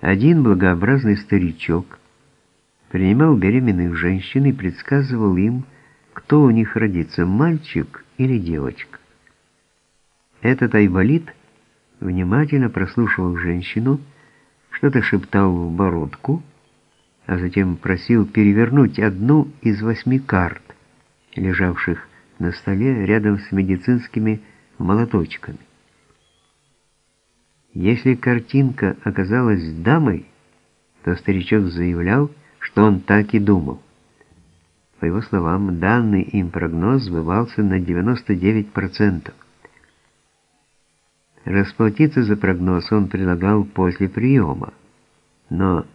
Один благообразный старичок принимал беременных женщин и предсказывал им, кто у них родится, мальчик или девочка. Этот айболит внимательно прослушивал женщину, что-то шептал в бородку, а затем просил перевернуть одну из восьми карт, лежавших на столе рядом с медицинскими молоточками. Если картинка оказалась дамой, то старичок заявлял, что он так и думал. По его словам, данный им прогноз сбывался на 99%. Расплатиться за прогноз он предлагал после приема, но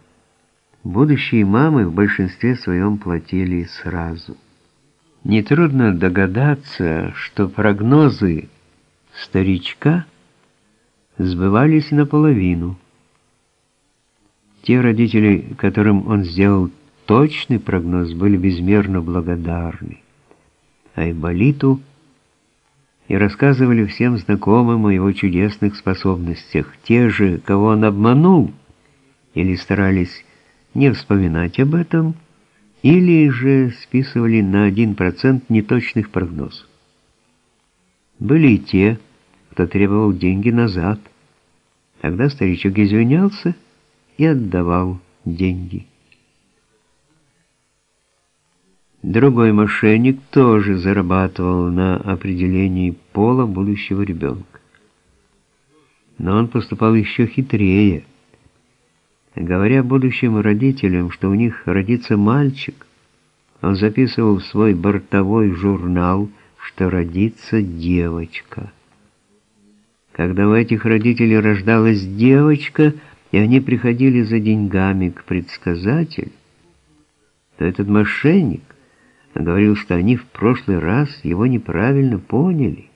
будущие мамы в большинстве своем платили сразу. Нетрудно догадаться, что прогнозы старичка сбывались наполовину. Те родители, которым он сделал точный прогноз, были безмерно благодарны. А Иболиту и рассказывали всем знакомым о его чудесных способностях. Те же, кого он обманул, или старались не вспоминать об этом, или же списывали на 1% неточных прогнозов. Были и те, требовал деньги назад. Тогда старичок извинялся и отдавал деньги. Другой мошенник тоже зарабатывал на определении пола будущего ребенка. Но он поступал еще хитрее. Говоря будущим родителям, что у них родится мальчик, он записывал в свой бортовой журнал, что родится девочка. Когда у этих родителей рождалась девочка, и они приходили за деньгами к предсказателю, то этот мошенник говорил, что они в прошлый раз его неправильно поняли,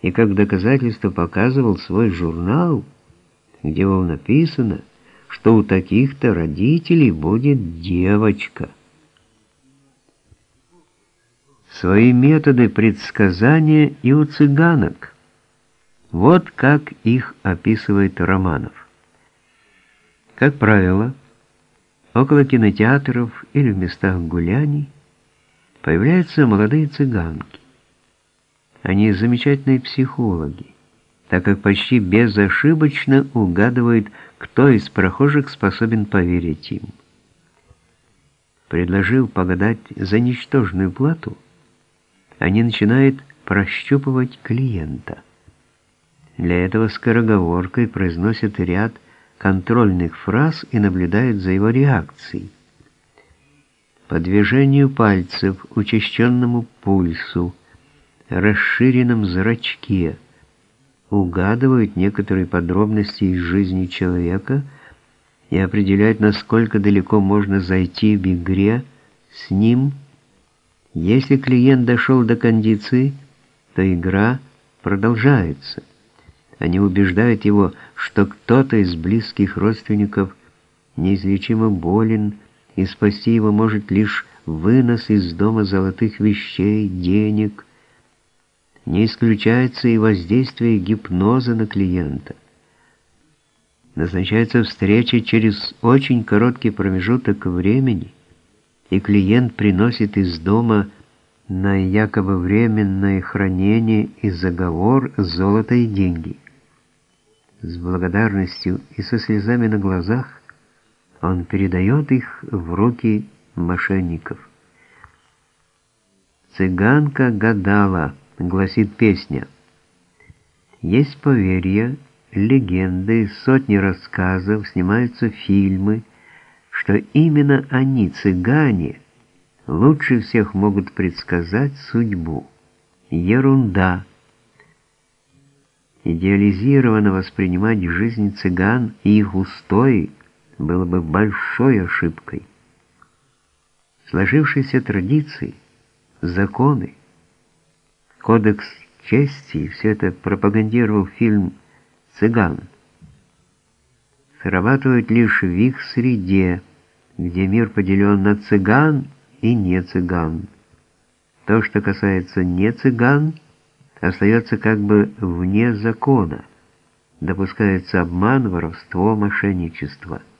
и как доказательство показывал свой журнал, где было написано, что у таких-то родителей будет девочка. Свои методы предсказания и у цыганок. Вот как их описывает Романов. Как правило, около кинотеатров или в местах гуляний появляются молодые цыганки. Они замечательные психологи, так как почти безошибочно угадывают, кто из прохожих способен поверить им. Предложив погадать за ничтожную плату, они начинают прощупывать клиента. Для этого скороговоркой произносят ряд контрольных фраз и наблюдают за его реакцией. По движению пальцев, учащенному пульсу, расширенном зрачке, угадывают некоторые подробности из жизни человека и определяют, насколько далеко можно зайти в игре с ним. Если клиент дошел до кондиции, то игра продолжается. Они убеждают его, что кто-то из близких родственников неизлечимо болен, и спасти его может лишь вынос из дома золотых вещей, денег. Не исключается и воздействие гипноза на клиента. Назначается встреча через очень короткий промежуток времени, и клиент приносит из дома на якобы временное хранение и заговор золото и деньги. С благодарностью и со слезами на глазах он передает их в руки мошенников. «Цыганка гадала», — гласит песня. Есть поверья, легенды, сотни рассказов, снимаются фильмы, что именно они, цыгане, лучше всех могут предсказать судьбу. Ерунда идеализированно воспринимать жизнь цыган и их устои было бы большой ошибкой. Сложившиеся традиции, законы, кодекс чести, все это пропагандировал фильм «Цыган», срабатывают лишь в их среде, где мир поделен на цыган и не цыган. То, что касается не цыган – остается как бы вне закона, допускается обман, воровство, мошенничество –